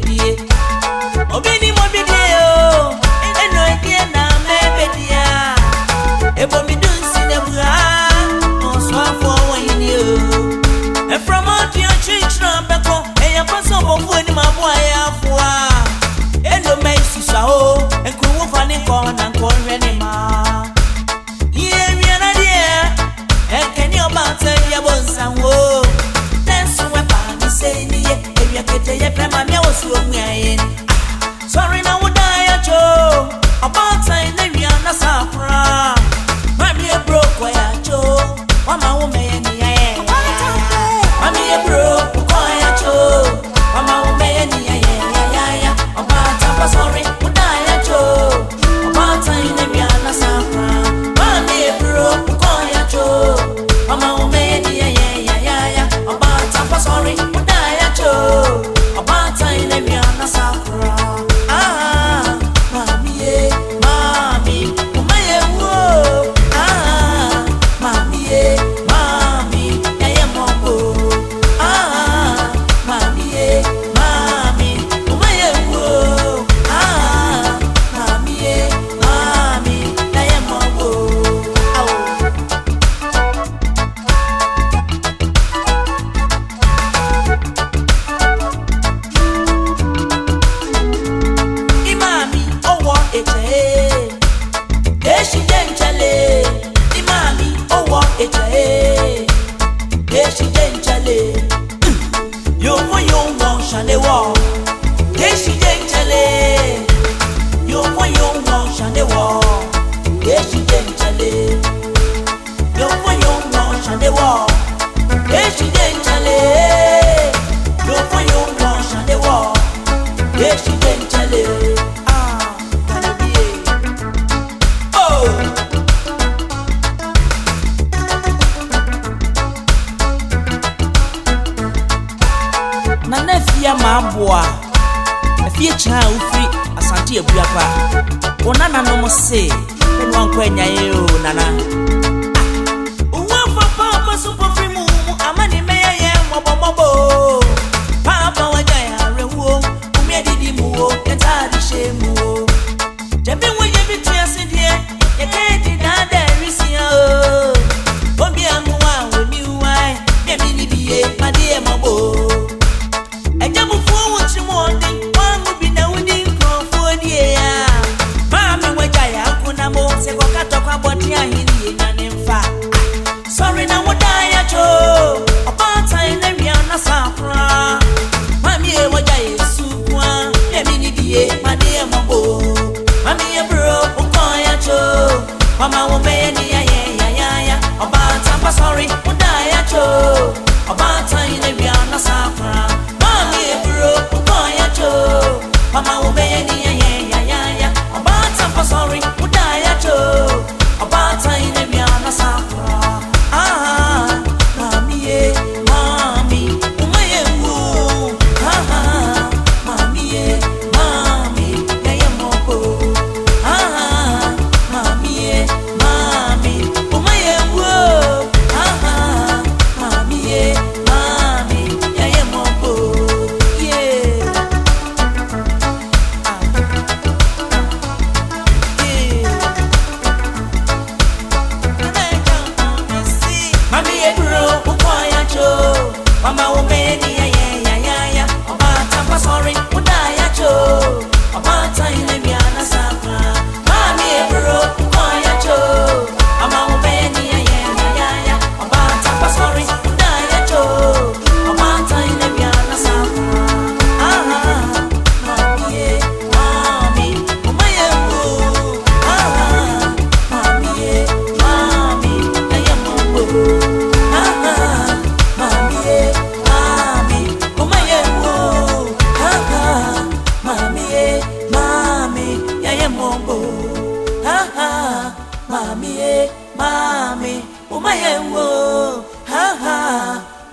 ebie o eno ebie na não ebe die a ebo mi dun si ne bu a mo so afọ o efra mo di o chinchin abẹkọ eya pẹsẹ ọbọ fún e máa mú a eno mẹ ìsúsà o nkuruwo kọ ní kọ na nkọ nrẹ ni ma. Iye ewia na deɛ ɛnkɛ ni ɔba ntɛ yɛ bɔ nsanwó. Nɛnso wɛ paa mi sɛ ni yɛ ewia mim. Sorry, ngayin aboa afie kyina a wofiri asante abua pa wo nananom se ɛnoankɔ anyaeɛ o nana. minha rina.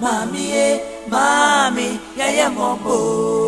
mami e mami yaya mọ bò.